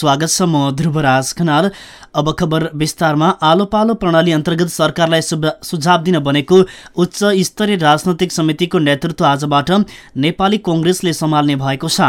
स्वागत छ म ध्रुवराज खनाल। अब खबर विस्तारमा। आलो पालो प्रणाली अन्तर्गत सरकारलाई सुझाव दिन बनेको उच्च स्तरीय राजनैतिक समितिको नेतृत्व आजबाट नेपाली कङ्ग्रेसले सम्हाल्ने भएको छ।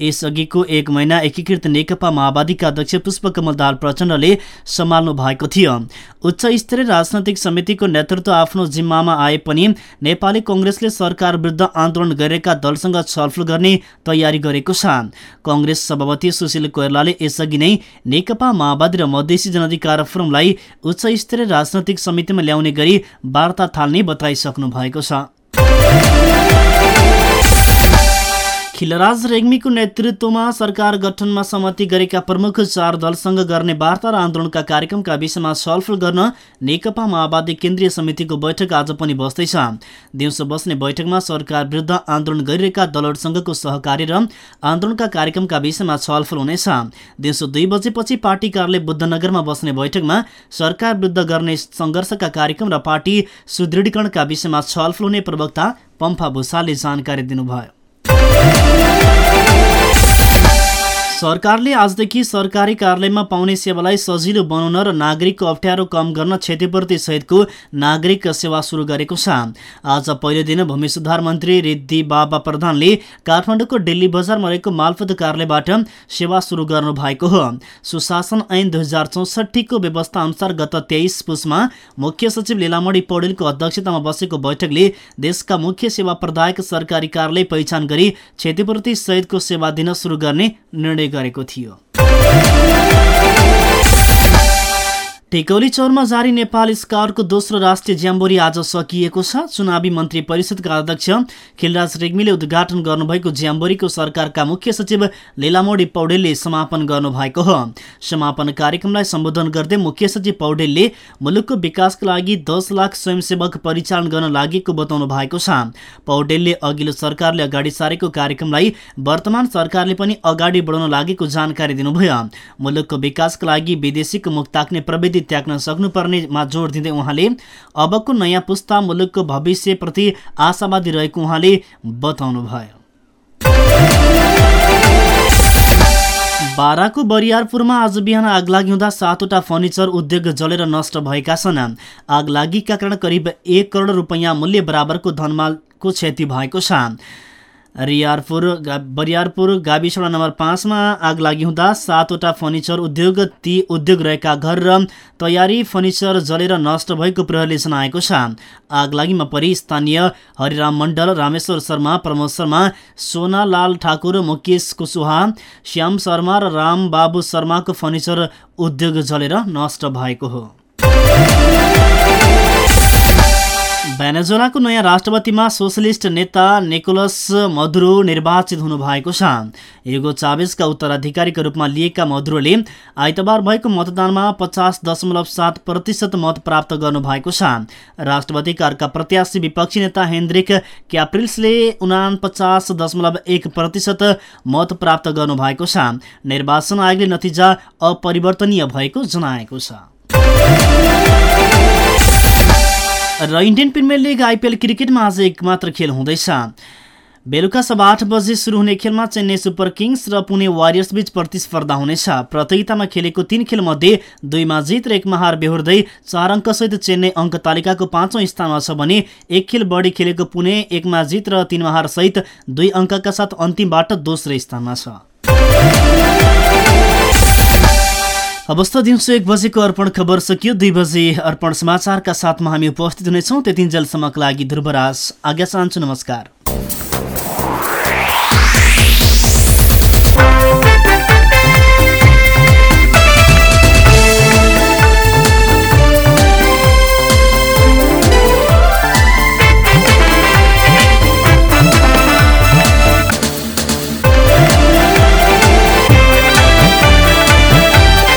यसअघिको एक महिना एकीकृत नेकपा माओवादीका अध्यक्ष पुष्पकमल दाल प्रचण्डले सम्हाल्नु भएको थियो। उच्च स्तरीय राजनैतिक समितिको नेतृत्व आफ्नो जिम्मामा आए पनि नेपाली कङ्ग्रेसले सरकार विरुद्ध आन्दोलन गरेका दलसँग छलफल गर्ने तयारी गरेको छ। कङ्ग्रेस सभापति सुशील कोइरलाले यसअघि नै नेकपा माओवादी र मधेसी जनअधिकार फोरमलाई उच्च स्तरीय राजनैतिक समितिमा ल्याउने गरी वार्ता थाल्ने बताइसक्नु भएको छ। खिलराज रेग्मीको नेतृत्वमा सरकार गठनमा सहमति गरेका प्रमुख चार दलसँग गर्ने वार्ता र आन्दोलनका कार्यक्रमका विषयमा छलफल गर्न नेकपा माओवादी केन्द्रीय समितिको बैठक आज पनि बस्दैछ। दिउँसो बस्ने बैठकमा सरकार विरुद्ध आन्दोलन गरिरहेका दलहरूसँगको सहकारी र आन्दोलनका कार्यक्रमका विषयमा छलफल हुनेछ। दिउँसो दुई बजेपछि पार्टी कार्यालय बुद्धनगरमा बस्ने बैठकमा सरकार विरुद्ध गर्ने सङ्घर्षका कार्यक्रम र पार्टी सुदृढीकरणका विषयमा छलफल हुने प्रवक्ता पम्फा भूषालले जानकारी दिनुभयो। सरकारले आजदेखि सरकारी कार्यालयमा पाउने सेवालाई सजिलो बनाउन र नागरिकको अप्ठ्यारो कम गर्न क्षतिपूर्ति सहितको नागरिक सेवा सुरु गरेको छ। आज पहिलो दिन भूमि सुधार मन्त्री रिद्धि बाबा प्रधानले काठमाडौँको दिल्ली बजारमा रहेको मालपत कार्यालयबाट सेवा सुरु गर्नु भएको हो। सुशासन ऐन दुई हजार चौसठीको व्यवस्था अनुसार गत तेइस पुसमा मुख्य सचिव लीलामणी पौडेलको अध्यक्षतामा बसेको बैठकले देशका मुख्य सेवा प्रदायक सरकारी कार्यालय पहिचान गरी क्षतिपूर्ति सहितको सेवा दिन सुरु गर्ने निर्णय गरेको थियो। टेकौली चौरमा जारी नेपाल स्काउटको दोस्रो राष्ट्रिय ज्याम्बोरी आज सकिएको छ। चुनावी मन्त्री परिषदका अध्यक्ष खिलराज रेग्मीले उद्घाटन गर्नुभएको ज्याम्बोरीको सरकारका मुख्य सचिव लीलामोडी पौडेलले समापन गर्नुभएको हो। समापन कार्यक्रमलाई सम्बोधन गर्दै मुख्य सचिव पौडेलले मुलुकको विकासका लागि दस लाख स्वयंसेवक परिचालन गर्न लागेको बताउनु भएको छ। पौडेलले अघिल्लो सरकारले अगाडि सारेको कार्यक्रमलाई वर्तमान सरकारले पनि अगाडि बढाउन लागेको जानकारी दिनुभयो। मुलुकको विकासका लागि विदेशीको मुख ताक्ने प्रविधि त्याग्न सक्नुपर्नेमा जोड दिँदै उहाँले अबको नयाँ पुस्ता मुलुकको भविष्यप्रति आशावादी रहेको उहाँले बताउनुभयो। बाराको बरियारपुरमा आज बिहान आगलागी हुँदा सातवटा फर्निचर उद्योग जलेर नष्ट भएका छन्। आगलागीका कारण करिब एक करोड रुपियाँ मूल्य बराबरको धनमालको क्षति भएको छ। रियारपुर बरियारपुर गाविस नम्बर पाँचमा आग लागि हुँदा सातवटा फर्निचर उद्योग ती उद्योग रहेका घर र तयारी फर्निचर जलेर नष्ट भएको प्रहरीले जनाएको छ। आग लागिमा परि स्थानीय हरिराम मण्डल रामेश्वर शर्मा प्रमोद शर्मा सोनालाल ठाकुर मुकेश कुशवाहा श्याम शर्मा र राम बाबु शर्माको फर्निचर उद्योग जलेर नष्ट भएको हो। भेनेजुलाको नयाँ राष्ट्रपतिमा सोसलिस्ट नेता निकोलस मधुरो निर्वाचित हुनुभएको छ। युगो चाबेजका उत्तराधिकारीका रूपमा लिएका मधुरोले आइतबार भएको मतदानमा पचास दशमलव सात प्रतिशत मत प्राप्त गर्नुभएको छ। राष्ट्रपतिका अर्का प्रत्याशी विपक्षी नेता हेन्द्रिक क्याप्रिल्सले उना पचास दशमलव एक प्रतिशत मत प्राप्त गर्नुभएको छ। निर्वाचन आयोगले नतिजा अपरिवर्तनीय भएको जनाएको छ। र इन्डियन प्रिमियर लिग आइपिएल क्रिकेटमा आज एक मात्र खेल हुँदैछ। बेलुका सब आठ बजे सुरु हुने खेलमा चेन्नई सुपर किङ्स र पुणे वारियर्स बीच प्रतिस्पर्धा हुनेछ। प्रतियोगितामा खेलेको तीन खेलमध्ये दुईमा जित र एकमा हार बेहोर्दै चार अङ्कसहित चेन्नई अङ्क तालिकाको पाँचौँ स्थानमा छ भने एक खेल बढी खेलेको पुणे एकमा जित र तिनमा हारसहित दुई अङ्कका साथ अन्तिमबाट दोस्रो स्थानमा छ। अवस्था दिउँसो एक बजेको अर्पण खबर सकियो। दुई बजे अर्पण समाचारका साथमा हामी उपस्थित हुनेछौँ। त्यतिन्जेलसम्मका लागि ध्रुवराज आज्ञा चाहन्छु। नमस्कार।